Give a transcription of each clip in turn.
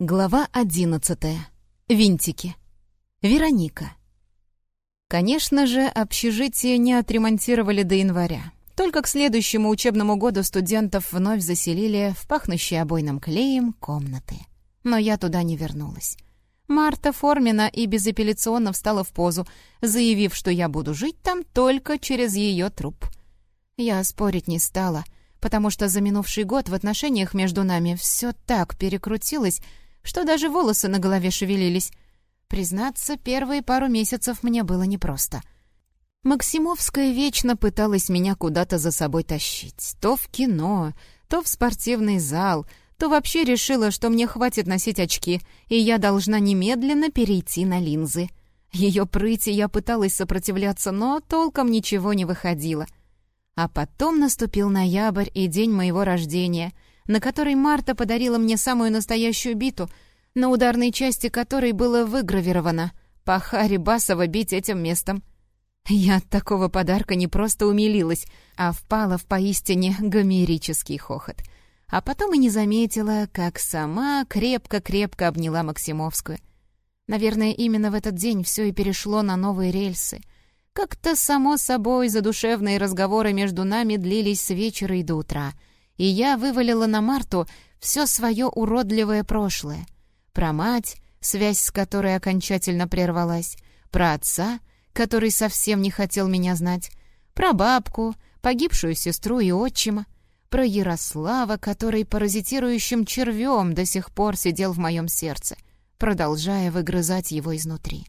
Глава одиннадцатая. Винтики. Вероника. Конечно же, общежитие не отремонтировали до января. Только к следующему учебному году студентов вновь заселили в пахнущие обойным клеем комнаты. Но я туда не вернулась. Марта Формина и безапелляционно встала в позу, заявив, что я буду жить там только через ее труп. Я спорить не стала, потому что за минувший год в отношениях между нами все так перекрутилось, что даже волосы на голове шевелились. Признаться, первые пару месяцев мне было непросто. Максимовская вечно пыталась меня куда-то за собой тащить. То в кино, то в спортивный зал, то вообще решила, что мне хватит носить очки, и я должна немедленно перейти на линзы. Ее прыти я пыталась сопротивляться, но толком ничего не выходило. А потом наступил ноябрь и день моего рождения — на которой Марта подарила мне самую настоящую биту, на ударной части которой было выгравировано «Пахари Басова бить этим местом». Я от такого подарка не просто умилилась, а впала в поистине гомерический хохот. А потом и не заметила, как сама крепко-крепко обняла Максимовскую. Наверное, именно в этот день все и перешло на новые рельсы. Как-то само собой задушевные разговоры между нами длились с вечера и до утра — и я вывалила на Марту все свое уродливое прошлое. Про мать, связь с которой окончательно прервалась, про отца, который совсем не хотел меня знать, про бабку, погибшую сестру и отчима, про Ярослава, который паразитирующим червем до сих пор сидел в моем сердце, продолжая выгрызать его изнутри.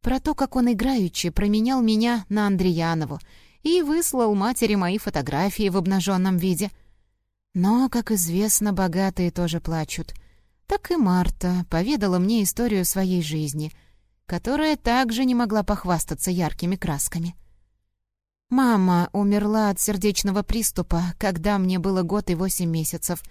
Про то, как он играючи променял меня на Андреянову и выслал матери мои фотографии в обнаженном виде — но, как известно, богатые тоже плачут. Так и Марта поведала мне историю своей жизни, которая также не могла похвастаться яркими красками. Мама умерла от сердечного приступа, когда мне было год и восемь месяцев.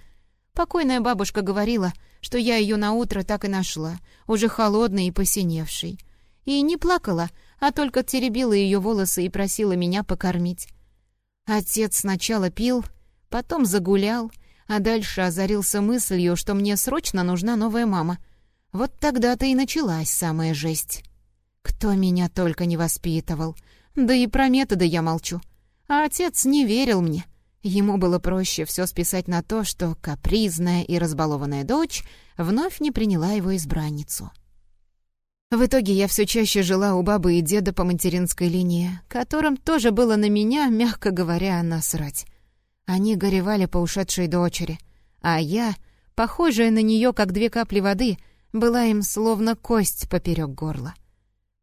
Покойная бабушка говорила, что я ее на утро так и нашла, уже холодной и посиневшей. И не плакала, а только теребила ее волосы и просила меня покормить. Отец сначала пил, Потом загулял, а дальше озарился мыслью, что мне срочно нужна новая мама. Вот тогда-то и началась самая жесть. Кто меня только не воспитывал. Да и про методы я молчу. А отец не верил мне. Ему было проще все списать на то, что капризная и разбалованная дочь вновь не приняла его избранницу. В итоге я все чаще жила у бабы и деда по материнской линии, которым тоже было на меня, мягко говоря, насрать. Они горевали по ушедшей дочери, а я, похожая на нее как две капли воды, была им словно кость поперек горла.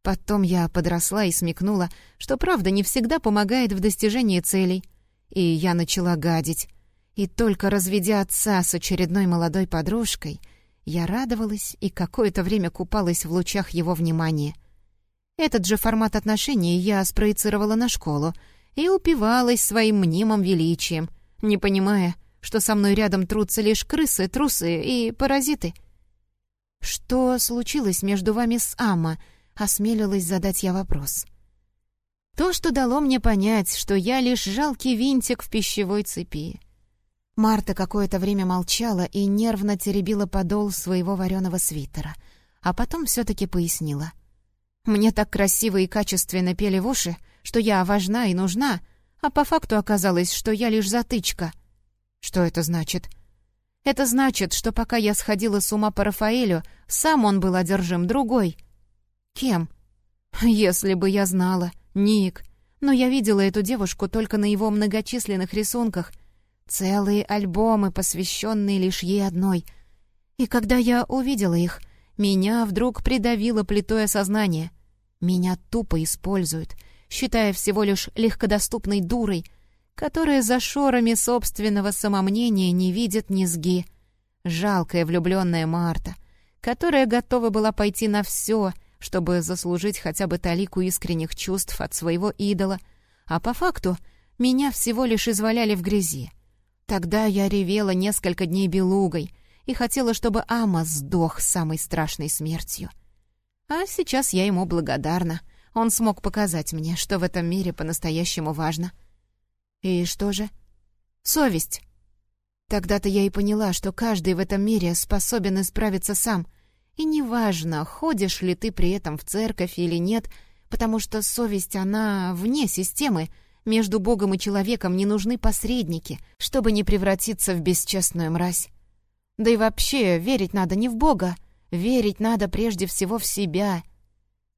Потом я подросла и смекнула, что правда не всегда помогает в достижении целей. И я начала гадить. И только разведя отца с очередной молодой подружкой, я радовалась и какое-то время купалась в лучах его внимания. Этот же формат отношений я спроецировала на школу — и упивалась своим мнимым величием, не понимая, что со мной рядом трутся лишь крысы, трусы и паразиты. «Что случилось между вами с Амма?» — осмелилась задать я вопрос. То, что дало мне понять, что я лишь жалкий винтик в пищевой цепи. Марта какое-то время молчала и нервно теребила подол своего вареного свитера, а потом все-таки пояснила. «Мне так красиво и качественно пели в уши, что я важна и нужна, а по факту оказалось, что я лишь затычка. Что это значит? Это значит, что пока я сходила с ума по Рафаэлю, сам он был одержим другой. Кем? Если бы я знала. Ник. Но я видела эту девушку только на его многочисленных рисунках. Целые альбомы, посвященные лишь ей одной. И когда я увидела их, меня вдруг придавило плитой осознания. Меня тупо используют — считая всего лишь легкодоступной дурой, которая за шорами собственного самомнения не видит низги. Жалкая влюбленная Марта, которая готова была пойти на все, чтобы заслужить хотя бы талику искренних чувств от своего идола, а по факту меня всего лишь изваляли в грязи. Тогда я ревела несколько дней белугой и хотела, чтобы Ама сдох самой страшной смертью. А сейчас я ему благодарна — он смог показать мне, что в этом мире по-настоящему важно. И что же? Совесть. Тогда-то я и поняла, что каждый в этом мире способен исправиться сам. И неважно, ходишь ли ты при этом в церковь или нет, потому что совесть, она вне системы, между Богом и человеком не нужны посредники, чтобы не превратиться в бесчестную мразь. Да и вообще, верить надо не в Бога, верить надо прежде всего в себя.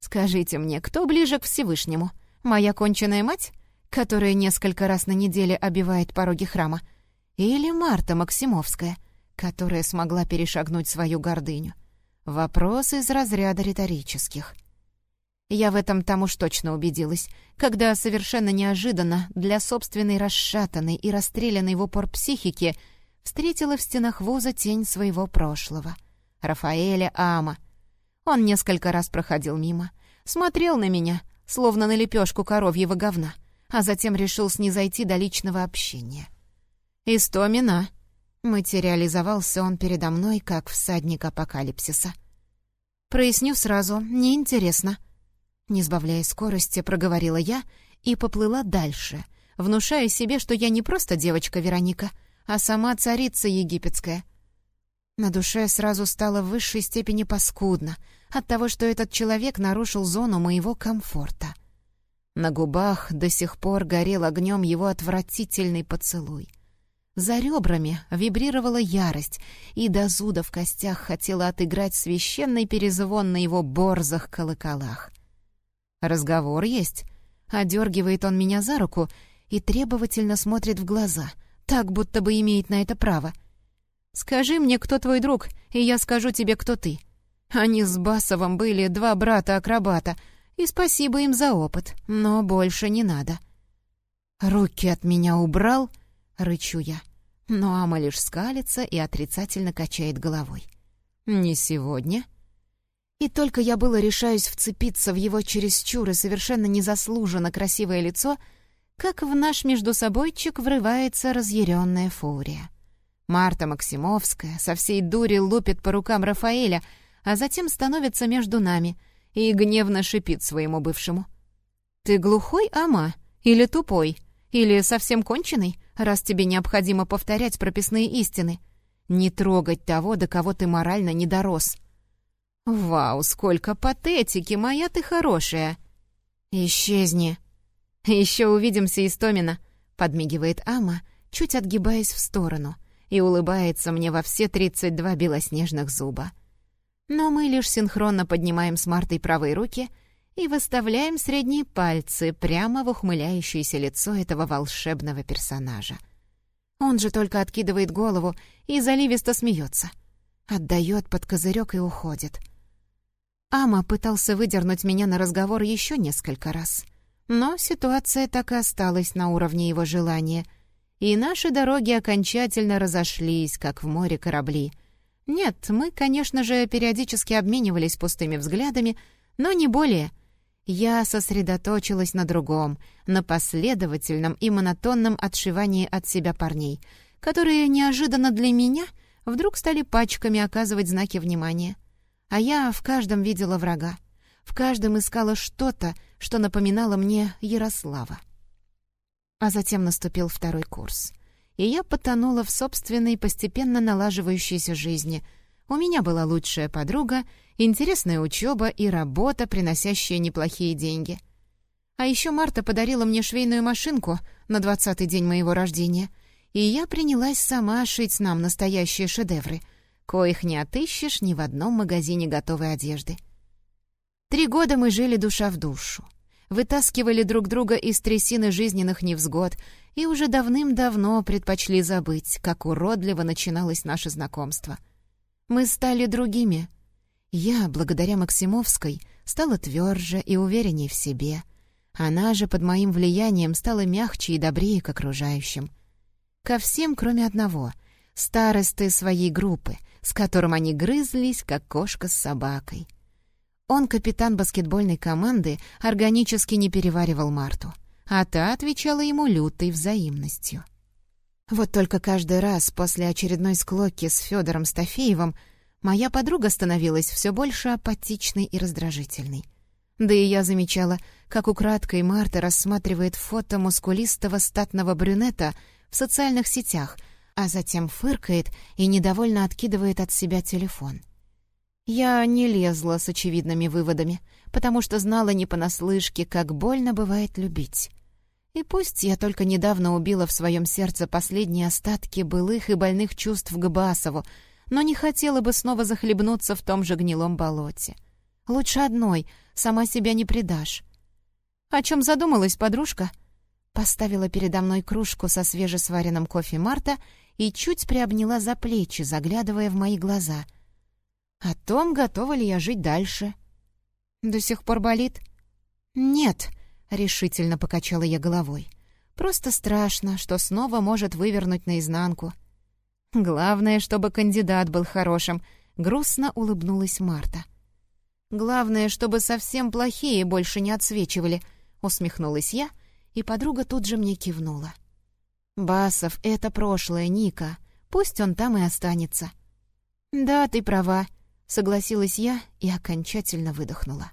Скажите мне, кто ближе к Всевышнему? Моя конченая мать, которая несколько раз на неделе обивает пороги храма? Или Марта Максимовская, которая смогла перешагнуть свою гордыню? Вопрос из разряда риторических. Я в этом там уж точно убедилась, когда совершенно неожиданно для собственной расшатанной и расстрелянной в упор психики встретила в стенах вуза тень своего прошлого. Рафаэля Ама. Он несколько раз проходил мимо, смотрел на меня, словно на лепешку коровьего говна, а затем решил снизойти до личного общения. «Истомина!» Материализовался он передо мной, как всадник апокалипсиса. «Проясню сразу, неинтересно», не сбавляя скорости, проговорила я и поплыла дальше, внушая себе, что я не просто девочка Вероника, а сама царица египетская. На душе сразу стало в высшей степени паскудно от того, что этот человек нарушил зону моего комфорта. На губах до сих пор горел огнем его отвратительный поцелуй. За ребрами вибрировала ярость, и до зуда в костях хотела отыграть священный перезвон на его борзых колоколах — «Разговор есть?» Одергивает он меня за руку и требовательно смотрит в глаза, так будто бы имеет на это право. «Скажи мне, кто твой друг, и я скажу тебе, кто ты. Они с Басовым были два брата-акробата, и спасибо им за опыт, но больше не надо». «Руки от меня убрал?» — рычу я. Но Ама лишь скалится и отрицательно качает головой. «Не сегодня?» И только я было решаюсь вцепиться в его чересчур и совершенно незаслуженно красивое лицо, как в наш междусобойчик врывается разъяренная фурия. Марта Максимовская со всей дури лупит по рукам Рафаэля, а затем становится между нами и гневно шипит своему бывшему. «Ты глухой, Ама? Или тупой? Или совсем конченый, раз тебе необходимо повторять прописные истины? Не трогать того, до кого ты морально не дорос». «Вау, сколько патетики, моя ты хорошая!» «Исчезни!» «Еще увидимся, Истомина!» — подмигивает Ама, чуть отгибаясь в сторону, и улыбается мне во все тридцать два белоснежных зуба. Но мы лишь синхронно поднимаем с Мартой правые руки и выставляем средние пальцы прямо в ухмыляющееся лицо этого волшебного персонажа. Он же только откидывает голову и заливисто смеется. Отдает под козырек и уходит — Ама пытался выдернуть меня на разговор еще несколько раз. Но ситуация так и осталась на уровне его желания, и наши дороги окончательно разошлись, как в море корабли. Нет, мы, конечно же, периодически обменивались пустыми взглядами, но не более. Я сосредоточилась на другом, на последовательном и монотонном отшивании от себя парней, которые неожиданно для меня вдруг стали пачками оказывать знаки внимания. А я в каждом видела врага, в каждом искала что-то, что напоминало мне Ярослава. А затем наступил второй курс, и я потонула в собственной постепенно налаживающейся жизни. У меня была лучшая подруга, интересная учеба и работа, приносящая неплохие деньги. А еще Марта подарила мне швейную машинку на двадцатый день моего рождения, и я принялась сама шить нам настоящие шедевры — коих не отыщешь ни в одном магазине готовой одежды. Три года мы жили душа в душу, вытаскивали друг друга из трясины жизненных невзгод и уже давным-давно предпочли забыть, как уродливо начиналось наше знакомство. Мы стали другими. Я, благодаря Максимовской, стала тверже и уверенней в себе. Она же под моим влиянием стала мягче и добрее к окружающим. Ко всем, кроме одного — старосты своей группы — с которым они грызлись, как кошка с собакой. Он, капитан баскетбольной команды, органически не переваривал Марту, а та отвечала ему лютой взаимностью. Вот только каждый раз после очередной склоки с Федором Стафеевым моя подруга становилась все больше апатичной и раздражительной. Да и я замечала, как украдкой Марта рассматривает фото мускулистого статного брюнета в социальных сетях — а затем фыркает и недовольно откидывает от себя телефон. Я не лезла с очевидными выводами, потому что знала не понаслышке, как больно бывает любить. И пусть я только недавно убила в своем сердце последние остатки былых и больных чувств к Басову, но не хотела бы снова захлебнуться в том же гнилом болоте. Лучше одной, сама себя не предашь. «О чем задумалась подружка?» Поставила передо мной кружку со свежесваренным кофе Марта и чуть приобняла за плечи, заглядывая в мои глаза. «О том, готова ли я жить дальше». «До сих пор болит?» «Нет», — решительно покачала я головой. «Просто страшно, что снова может вывернуть наизнанку». «Главное, чтобы кандидат был хорошим», — грустно улыбнулась Марта. «Главное, чтобы совсем плохие больше не отсвечивали», Усмехнулась я, и подруга тут же мне кивнула. «Басов — это прошлое, Ника. Пусть он там и останется». «Да, ты права», — согласилась я и окончательно выдохнула.